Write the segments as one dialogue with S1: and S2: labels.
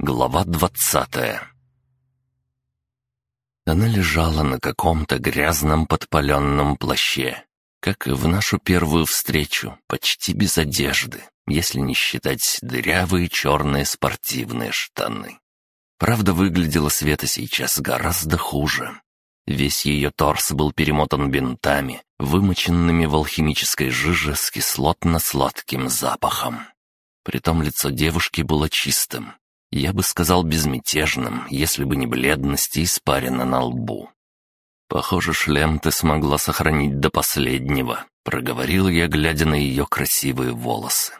S1: Глава двадцатая Она лежала на каком-то грязном подпаленном плаще, как и в нашу первую встречу, почти без одежды, если не считать дырявые черные спортивные штаны. Правда, выглядела Света сейчас гораздо хуже. Весь ее торс был перемотан бинтами, вымоченными в алхимической жиже с кислотно-сладким запахом. Притом лицо девушки было чистым. Я бы сказал безмятежным, если бы не бледность и испарина на лбу. «Похоже, шлем ты смогла сохранить до последнего», — проговорил я, глядя на ее красивые волосы.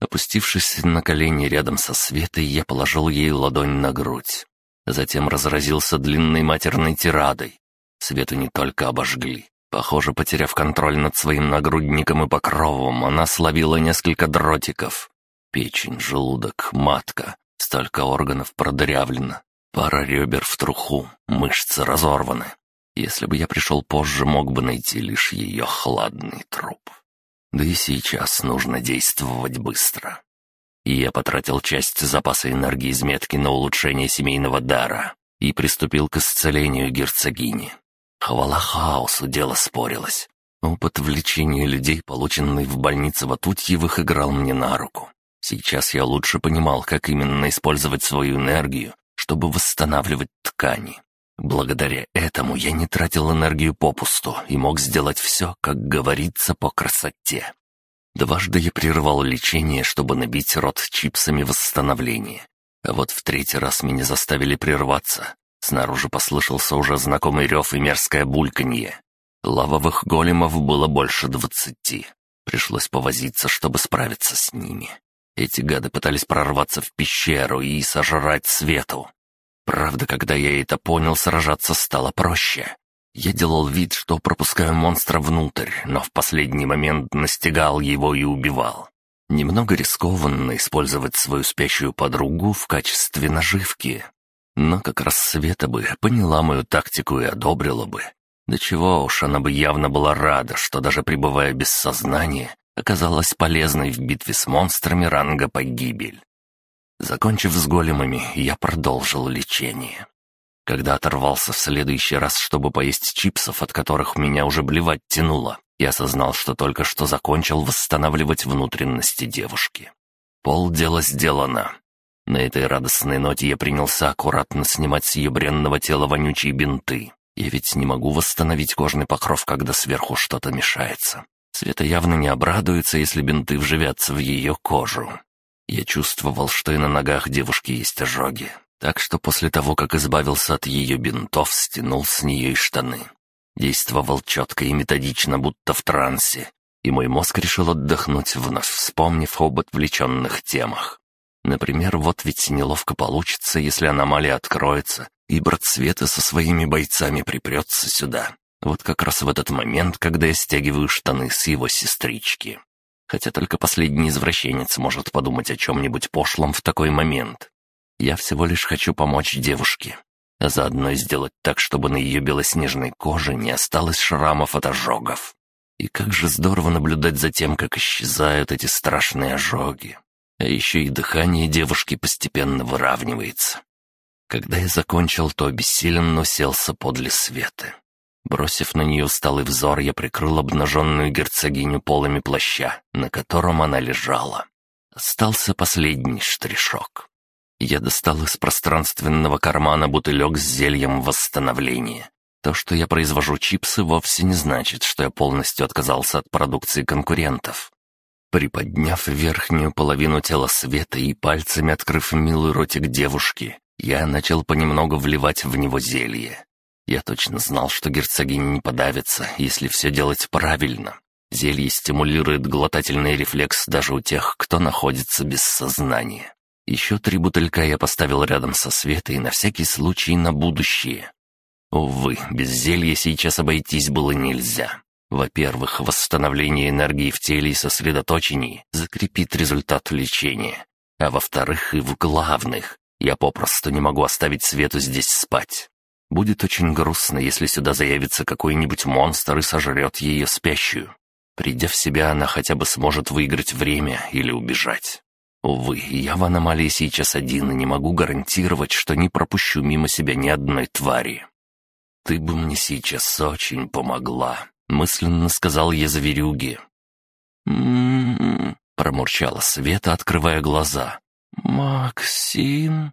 S1: Опустившись на колени рядом со Светой, я положил ей ладонь на грудь. Затем разразился длинной матерной тирадой. Свету не только обожгли. Похоже, потеряв контроль над своим нагрудником и покровом, она словила несколько дротиков. Печень, желудок, матка. Столько органов продырявлено. Пара ребер в труху, мышцы разорваны. Если бы я пришел позже, мог бы найти лишь ее хладный труп. Да и сейчас нужно действовать быстро и я потратил часть запаса энергии из метки на улучшение семейного дара и приступил к исцелению герцогини. Хвала хаосу, дело спорилось. Опыт влечения людей, полученный в больнице Ватутьевых, играл мне на руку. Сейчас я лучше понимал, как именно использовать свою энергию, чтобы восстанавливать ткани. Благодаря этому я не тратил энергию попусту и мог сделать все, как говорится, по красоте. Дважды я прервал лечение, чтобы набить рот чипсами восстановления. А вот в третий раз меня заставили прерваться. Снаружи послышался уже знакомый рев и мерзкое бульканье. Лавовых големов было больше двадцати. Пришлось повозиться, чтобы справиться с ними. Эти гады пытались прорваться в пещеру и сожрать свету. Правда, когда я это понял, сражаться стало проще. Я делал вид, что пропускаю монстра внутрь, но в последний момент настигал его и убивал. Немного рискованно использовать свою спящую подругу в качестве наживки. Но как раз Света бы поняла мою тактику и одобрила бы. Да чего уж, она бы явно была рада, что даже пребывая без сознания, оказалась полезной в битве с монстрами ранга погибель. Закончив с големами, я продолжил лечение. Когда оторвался в следующий раз, чтобы поесть чипсов, от которых меня уже блевать тянуло, я осознал, что только что закончил восстанавливать внутренности девушки. Пол дела сделано. На этой радостной ноте я принялся аккуратно снимать с ее бренного тела вонючие бинты. Я ведь не могу восстановить кожный покров, когда сверху что-то мешается. Света явно не обрадуется, если бинты вживятся в ее кожу. Я чувствовал, что и на ногах девушки есть ожоги, так что после того, как избавился от ее бинтов, стянул с нее и штаны. Действовал четко и методично, будто в трансе, и мой мозг решил отдохнуть, вновь вспомнив об отвлеченных темах. Например, вот ведь неловко получится, если аномалия откроется, и брат Света со своими бойцами припрется сюда. Вот как раз в этот момент, когда я стягиваю штаны с его сестрички. Хотя только последний извращенец может подумать о чем-нибудь пошлом в такой момент. Я всего лишь хочу помочь девушке, а заодно сделать так, чтобы на ее белоснежной коже не осталось шрамов от ожогов. И как же здорово наблюдать за тем, как исчезают эти страшные ожоги. А еще и дыхание девушки постепенно выравнивается. Когда я закончил, то обессиленно уселся подле Светы. Бросив на нее усталый взор, я прикрыл обнаженную герцогиню полами плаща, на котором она лежала. Остался последний штришок. Я достал из пространственного кармана бутылек с зельем восстановления. То, что я произвожу чипсы, вовсе не значит, что я полностью отказался от продукции конкурентов. Приподняв верхнюю половину тела света и пальцами открыв милый ротик девушки, я начал понемногу вливать в него зелье. Я точно знал, что герцогиня не подавится, если все делать правильно. Зелье стимулирует глотательный рефлекс даже у тех, кто находится без сознания. Еще три бутылька я поставил рядом со Светой на всякий случай на будущее. Увы, без зелья сейчас обойтись было нельзя. Во-первых, восстановление энергии в теле и сосредоточении закрепит результат лечения. А во-вторых, и в главных, я попросту не могу оставить Свету здесь спать. Будет очень грустно, если сюда заявится какой-нибудь монстр и сожрет ее спящую. Придя в себя, она хотя бы сможет выиграть время или убежать. Увы, я в аномалии сейчас один и не могу гарантировать, что не пропущу мимо себя ни одной твари. «Ты бы мне сейчас очень помогла», — мысленно сказал я зверюге. «М-м-м», промурчала Света, открывая глаза. «Максим?»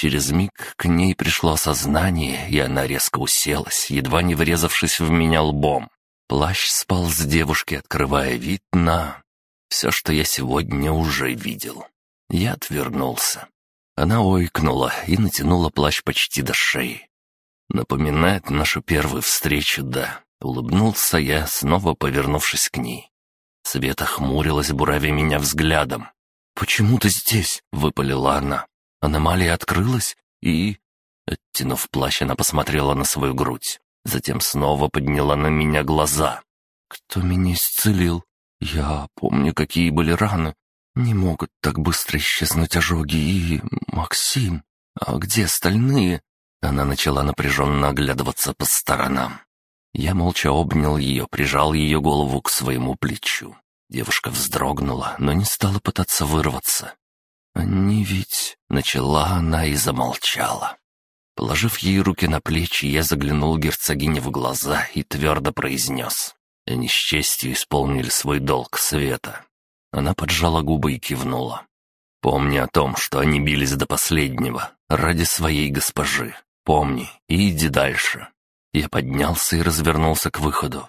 S1: Через миг к ней пришло сознание, и она резко уселась, едва не врезавшись в меня лбом. Плащ спал с девушки, открывая вид на... Все, что я сегодня уже видел. Я отвернулся. Она ойкнула и натянула плащ почти до шеи. Напоминает нашу первую встречу, да. Улыбнулся я, снова повернувшись к ней. Света хмурилась, буравя меня взглядом. «Почему ты здесь?» — выпалила она. Аномалия открылась и... Оттянув плащ, она посмотрела на свою грудь. Затем снова подняла на меня глаза. «Кто меня исцелил? Я помню, какие были раны. Не могут так быстро исчезнуть ожоги и... Максим, а где остальные?» Она начала напряженно оглядываться по сторонам. Я молча обнял ее, прижал ее голову к своему плечу. Девушка вздрогнула, но не стала пытаться вырваться. «Они ведь...» — начала она и замолчала. Положив ей руки на плечи, я заглянул герцогине в глаза и твердо произнес. Они с честью исполнили свой долг света. Она поджала губы и кивнула. «Помни о том, что они бились до последнего, ради своей госпожи. Помни и иди дальше». Я поднялся и развернулся к выходу.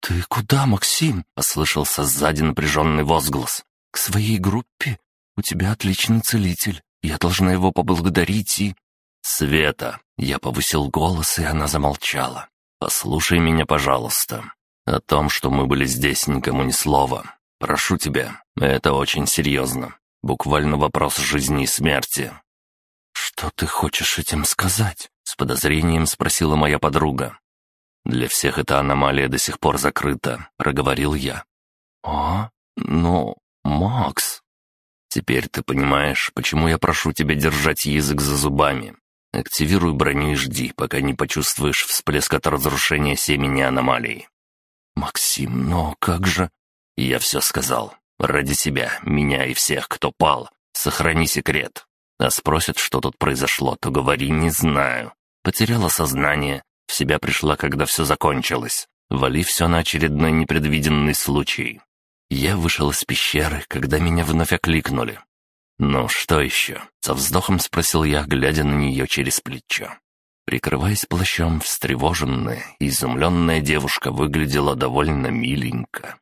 S1: «Ты куда, Максим?» — послышался сзади напряженный возглас. «К своей группе? У тебя отличный целитель. Я должна его поблагодарить и...» «Света!» — я повысил голос, и она замолчала. «Послушай меня, пожалуйста. О том, что мы были здесь, никому ни слова. Прошу тебя, это очень серьезно. Буквально вопрос жизни и смерти». «Что ты хочешь этим сказать?» — с подозрением спросила моя подруга. «Для всех эта аномалия до сих пор закрыта», — проговорил я. «А? Ну, Макс...» «Теперь ты понимаешь, почему я прошу тебя держать язык за зубами. Активируй броню и жди, пока не почувствуешь всплеск от разрушения семени аномалии». «Максим, но как же...» «Я все сказал. Ради себя, меня и всех, кто пал. Сохрани секрет. А спросят, что тут произошло, то говори «не знаю». Потеряла сознание, в себя пришла, когда все закончилось. Вали все на очередной непредвиденный случай. Я вышел из пещеры, когда меня вновь окликнули. «Ну, что еще?» — со вздохом спросил я, глядя на нее через плечо. Прикрываясь плащом, встревоженная и изумленная девушка выглядела довольно миленько.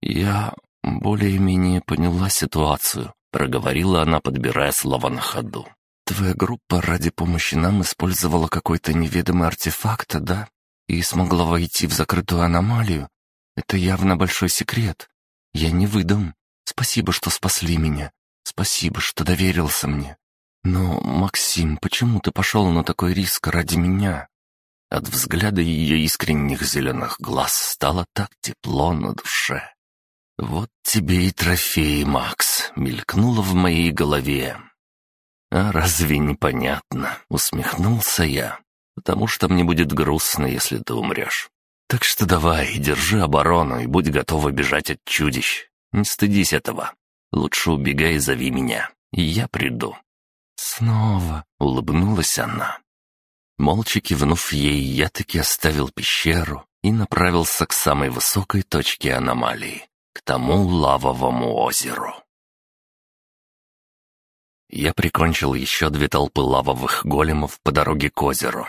S1: «Я более-менее поняла ситуацию», — проговорила она, подбирая слова на ходу. «Твоя группа ради помощи нам использовала какой-то неведомый артефакт, да? И смогла войти в закрытую аномалию? Это явно большой секрет. Я не выдам. Спасибо, что спасли меня. Спасибо, что доверился мне. Но, Максим, почему ты пошел на такой риск ради меня?» От взгляда ее искренних зеленых глаз стало так тепло на душе. «Вот тебе и трофей, Макс», — мелькнуло в моей голове. «А разве непонятно?» — усмехнулся я. «Потому что мне будет грустно, если ты умрешь. Так что давай, держи оборону и будь готова бежать от чудищ. Не стыдись этого. Лучше убегай и зови меня, и я приду». «Снова?» — улыбнулась она. Молча кивнув ей, я таки оставил пещеру и направился к самой высокой точке аномалии, к тому лавовому озеру. Я прикончил еще две толпы лавовых големов по дороге к озеру.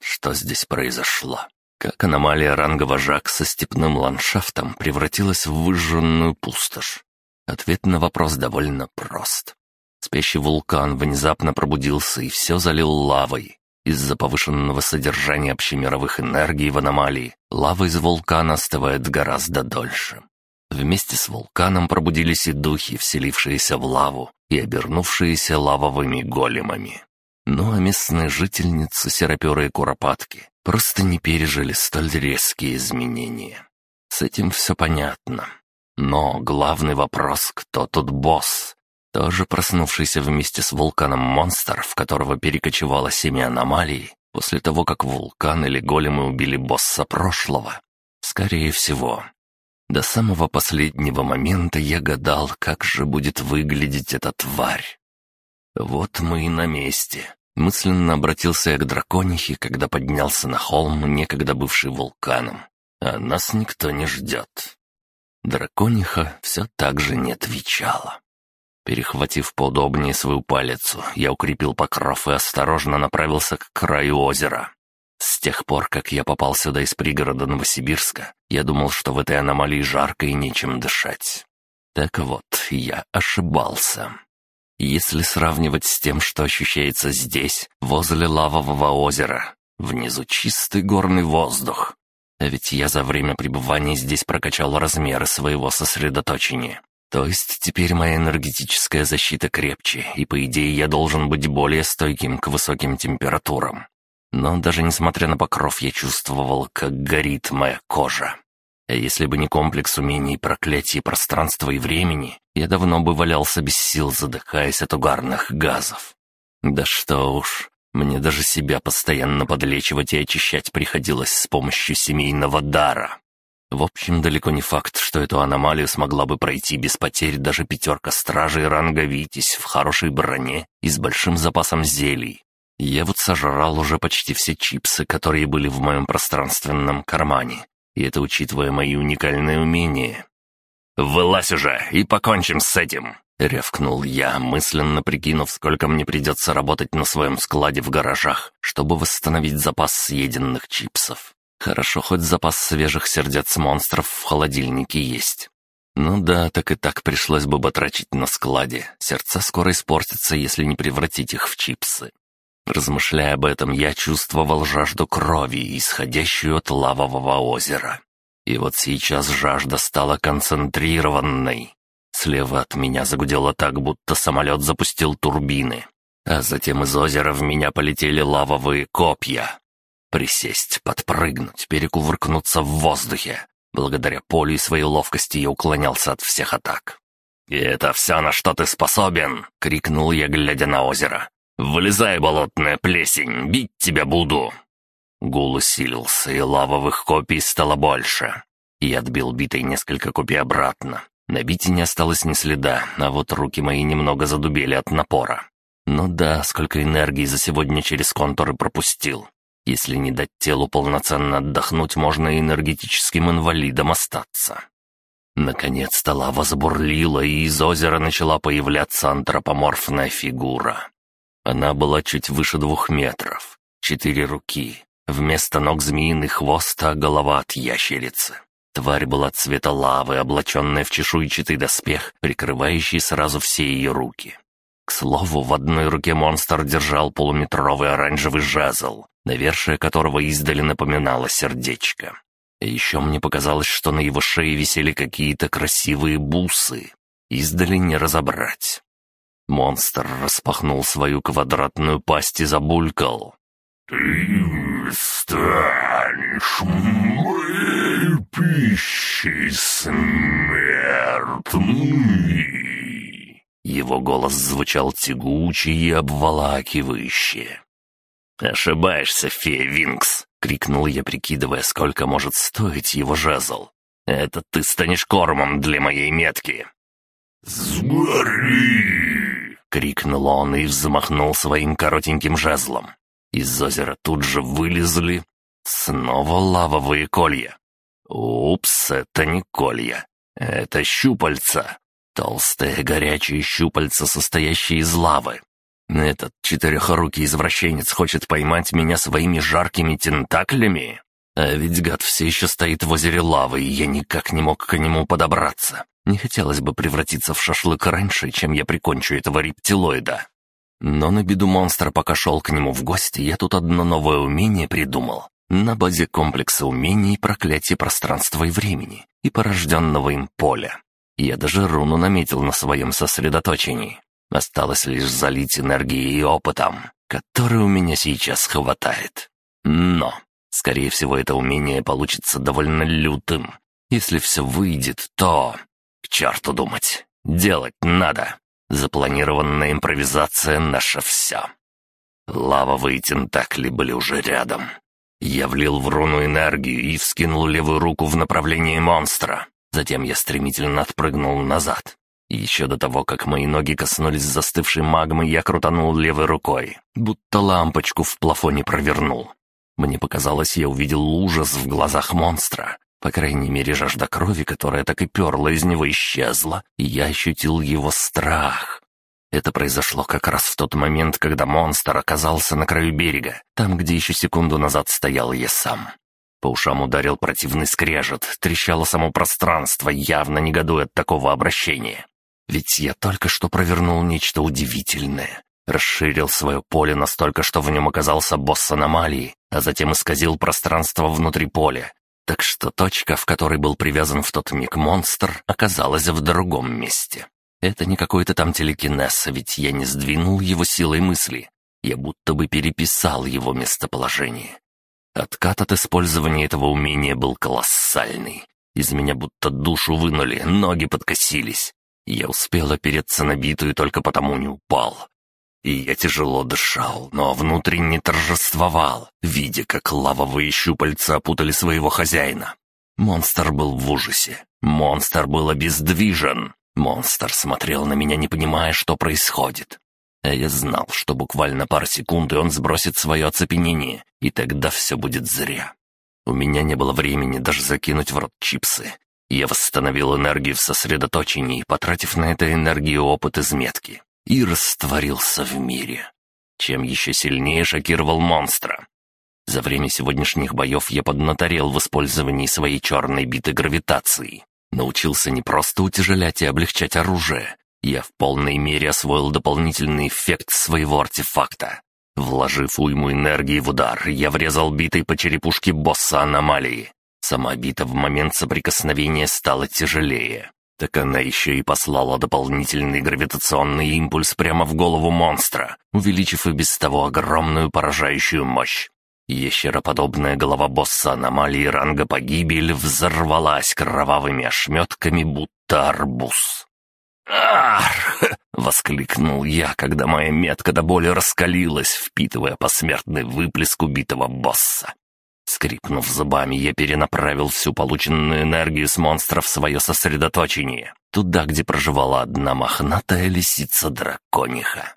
S1: Что здесь произошло? Как аномалия ранга вожак со степным ландшафтом превратилась в выжженную пустошь? Ответ на вопрос довольно прост. Спящий вулкан внезапно пробудился и все залил лавой. Из-за повышенного содержания общемировых энергий в аномалии лава из вулкана остывает гораздо дольше. Вместе с вулканом пробудились и духи, вселившиеся в лаву, и обернувшиеся лавовыми големами. Ну а местные жительницы, сероперые куропатки, просто не пережили столь резкие изменения. С этим все понятно. Но главный вопрос, кто тут босс? Тоже проснувшийся вместе с вулканом монстр, в которого перекочевало семя аномалий, после того, как вулкан или големы убили босса прошлого? Скорее всего. До самого последнего момента я гадал, как же будет выглядеть эта тварь. Вот мы и на месте. Мысленно обратился я к драконихе, когда поднялся на холм, некогда бывший вулканом. А нас никто не ждет. Дракониха все так же не отвечала. Перехватив поудобнее свою палицу, я укрепил покров и осторожно направился к краю озера. С тех пор, как я попал сюда из пригорода Новосибирска, я думал, что в этой аномалии жарко и нечем дышать. Так вот, я ошибался. Если сравнивать с тем, что ощущается здесь, возле лавового озера, внизу чистый горный воздух. А ведь я за время пребывания здесь прокачал размеры своего сосредоточения. То есть теперь моя энергетическая защита крепче, и по идее я должен быть более стойким к высоким температурам. Но даже несмотря на покров, я чувствовал, как горит моя кожа. А если бы не комплекс умений проклятий пространства и времени, я давно бы валялся без сил, задыхаясь от угарных газов. Да что уж, мне даже себя постоянно подлечивать и очищать приходилось с помощью семейного дара. В общем, далеко не факт, что эту аномалию смогла бы пройти без потерь даже пятерка стражей ранга Витязь в хорошей броне и с большим запасом зелий. Я вот сожрал уже почти все чипсы, которые были в моем пространственном кармане. И это учитывая мои уникальные умения. «Вылазь уже и покончим с этим!» — рявкнул я, мысленно прикинув, сколько мне придется работать на своем складе в гаражах, чтобы восстановить запас съеденных чипсов. Хорошо, хоть запас свежих сердец монстров в холодильнике есть. Ну да, так и так пришлось бы батрачить на складе. Сердца скоро испортятся, если не превратить их в чипсы. Размышляя об этом, я чувствовал жажду крови, исходящую от лавового озера. И вот сейчас жажда стала концентрированной. Слева от меня загудело так, будто самолет запустил турбины. А затем из озера в меня полетели лавовые копья. Присесть, подпрыгнуть, перекувыркнуться в воздухе. Благодаря полю и своей ловкости я уклонялся от всех атак. «И это все, на что ты способен!» — крикнул я, глядя на озеро. «Вылезай, болотная плесень, бить тебя буду!» Гул усилился, и лавовых копий стало больше. Я отбил битой несколько копий обратно. На бите не осталось ни следа, а вот руки мои немного задубели от напора. Ну да, сколько энергии за сегодня через контуры пропустил. Если не дать телу полноценно отдохнуть, можно и энергетическим инвалидом остаться. Наконец-то лава забурлила, и из озера начала появляться антропоморфная фигура. Она была чуть выше двух метров. Четыре руки. Вместо ног змеиный хвост, а голова от ящерицы. Тварь была цвета лавы, облаченная в чешуйчатый доспех, прикрывающий сразу все ее руки. К слову, в одной руке монстр держал полуметровый оранжевый жезл, навершие которого издали напоминало сердечко. И еще мне показалось, что на его шее висели какие-то красивые бусы. Издали не разобрать. Монстр распахнул свою квадратную пасть и забулькал.
S2: «Ты станешь моей пищей смертный!»
S1: Его голос звучал тягуче и обволакивающе. «Ошибаешься, фея Винкс!» — крикнул я, прикидывая, сколько может стоить его жезл. «Это ты станешь кормом для моей метки!»
S2: «Сгори!»
S1: — крикнул он и взмахнул своим коротеньким жезлом. Из озера тут же вылезли снова лавовые колья. Упс, это не колья, это щупальца. Толстые горячие щупальца, состоящие из лавы. Этот четырехрукий извращенец хочет поймать меня своими жаркими тентаклями? А ведь гад все еще стоит в озере лавы, и я никак не мог к нему подобраться. Не хотелось бы превратиться в шашлык раньше, чем я прикончу этого рептилоида. Но на беду монстра, пока шел к нему в гости, я тут одно новое умение придумал. На базе комплекса умений проклятия пространства и времени и порожденного им поля. Я даже руну наметил на своем сосредоточении. Осталось лишь залить энергией и опытом, который у меня сейчас хватает. Но, скорее всего, это умение получится довольно лютым. Если все выйдет, то... К черту думать. Делать надо. Запланированная импровизация — наше все. Лавовые тентакли были уже рядом. Я влил в руну энергию и вскинул левую руку в направлении монстра. Затем я стремительно отпрыгнул назад. Еще до того, как мои ноги коснулись застывшей магмы, я крутанул левой рукой, будто лампочку в плафоне провернул. Мне показалось, я увидел ужас в глазах монстра. По крайней мере, жажда крови, которая так и перла из него, исчезла, и я ощутил его страх. Это произошло как раз в тот момент, когда монстр оказался на краю берега, там, где еще секунду назад стоял я сам. По ушам ударил противный скрежет, трещало само пространство, явно негодуя от такого обращения. Ведь я только что провернул нечто удивительное. Расширил свое поле настолько, что в нем оказался босс аномалии, а затем исказил пространство внутри поля. Так что точка, в которой был привязан в тот миг монстр, оказалась в другом месте. Это не какой-то там телекинез, ведь я не сдвинул его силой мысли. Я будто бы переписал его местоположение. Откат от использования этого умения был колоссальный. Из меня будто душу вынули, ноги подкосились. Я успел опереться на битую только потому не упал. И я тяжело дышал, но внутренне торжествовал, видя, как лавовые щупальца опутали своего хозяина. Монстр был в ужасе. Монстр был обездвижен. Монстр смотрел на меня, не понимая, что происходит. А я знал, что буквально пару секунд, и он сбросит свое оцепенение, и тогда все будет зря. У меня не было времени даже закинуть в рот чипсы. Я восстановил энергию в сосредоточении, потратив на это энергию опыт из метки, и растворился в мире. Чем еще сильнее шокировал монстра. За время сегодняшних боев я поднаторел в использовании своей черной биты гравитации. Научился не просто утяжелять и облегчать оружие. Я в полной мере освоил дополнительный эффект своего артефакта. Вложив уйму энергии в удар, я врезал битой по черепушке босса аномалии. Сама бита в момент соприкосновения стала тяжелее. Так она еще и послала дополнительный гравитационный импульс прямо в голову монстра, увеличив и без того огромную поражающую мощь. Ящероподобная голова босса аномалии ранга погибель взорвалась кровавыми ошметками, будто арбуз. «Ах!» — воскликнул я, когда моя метка до боли раскалилась, впитывая посмертный выплеск убитого босса. Скрипнув зубами, я перенаправил всю полученную энергию с монстра в свое сосредоточение, туда, где проживала одна мохнатая лисица-дракониха.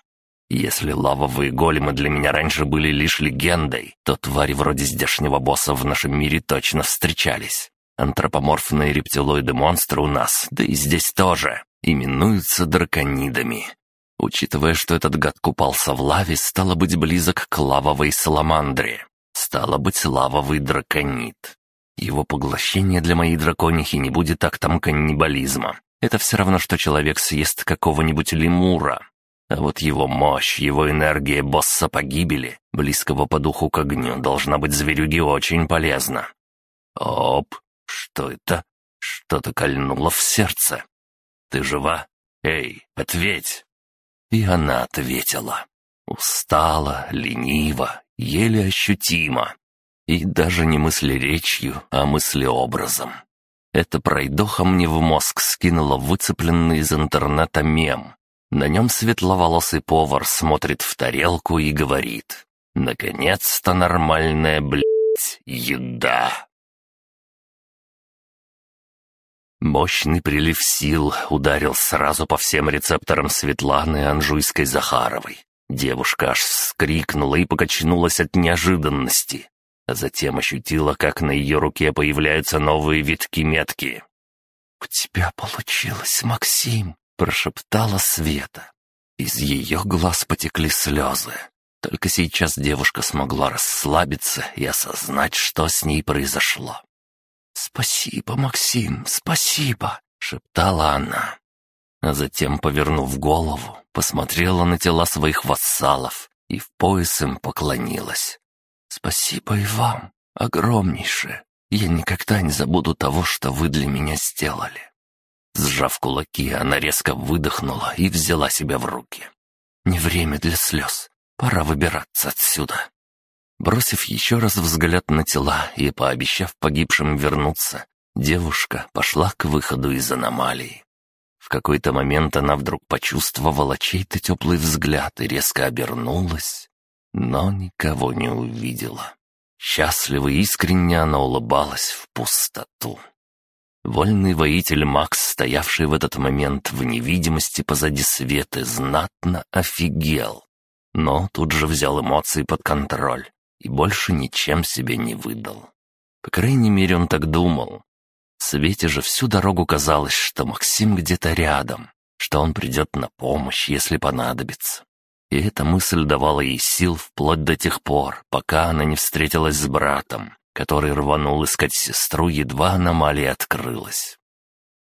S1: Если лавовые големы для меня раньше были лишь легендой, то твари вроде здешнего босса в нашем мире точно встречались. Антропоморфные рептилоиды-монстры у нас, да и здесь тоже, именуются драконидами. Учитывая, что этот гад купался в лаве, стало быть близок к лавовой саламандре. Стало быть, лавовый драконид. Его поглощение для моей драконихи не будет актом каннибализма. Это все равно, что человек съест какого-нибудь лемура, а вот его мощь, его энергия босса погибели, близкого по духу к огню, должна быть зверюге очень полезна. Оп, что это? Что-то кольнуло в сердце. Ты жива? Эй, ответь!» И она ответила. Устала, лениво, еле ощутимо. И даже не мысли речью, а мысли образом. Это пройдоха мне в мозг скинула выцепленный из интернета мем. На нем светловолосый повар смотрит в тарелку и говорит «Наконец-то нормальная, блядь, еда!» Мощный прилив сил ударил сразу по всем рецепторам Светланы Анжуйской-Захаровой. Девушка аж вскрикнула и покачнулась от неожиданности, а затем ощутила, как на ее руке появляются новые витки метки. «У тебя получилось, Максим!» прошептала Света. Из ее глаз потекли слезы. Только сейчас девушка смогла расслабиться и осознать, что с ней произошло. «Спасибо, Максим, спасибо!» — шептала она. А затем, повернув голову, посмотрела на тела своих вассалов и в пояс им поклонилась. «Спасибо и вам, огромнейшее. Я никогда не забуду того, что вы для меня сделали». Сжав кулаки, она резко выдохнула и взяла себя в руки. «Не время для слез. Пора выбираться отсюда». Бросив еще раз взгляд на тела и пообещав погибшим вернуться, девушка пошла к выходу из аномалии. В какой-то момент она вдруг почувствовала чей-то теплый взгляд и резко обернулась, но никого не увидела. Счастливо и искренне она улыбалась в пустоту. Вольный воитель Макс, стоявший в этот момент в невидимости позади Светы, знатно офигел. Но тут же взял эмоции под контроль и больше ничем себе не выдал. По крайней мере, он так думал. Свете же всю дорогу казалось, что Максим где-то рядом, что он придет на помощь, если понадобится. И эта мысль давала ей сил вплоть до тех пор, пока она не встретилась с братом, который рванул искать сестру, едва аномалия открылась.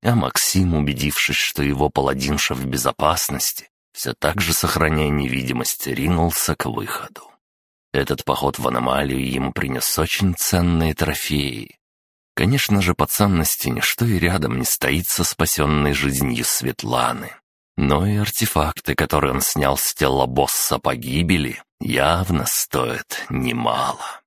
S1: А Максим, убедившись, что его паладинша в безопасности, все так же, сохраняя невидимость, ринулся к выходу. Этот поход в аномалию ему принес очень ценные трофеи. Конечно же, по ценности ничто и рядом не стоит со спасенной жизнью Светланы. Но и артефакты, которые он снял с тела босса погибели, явно стоят немало.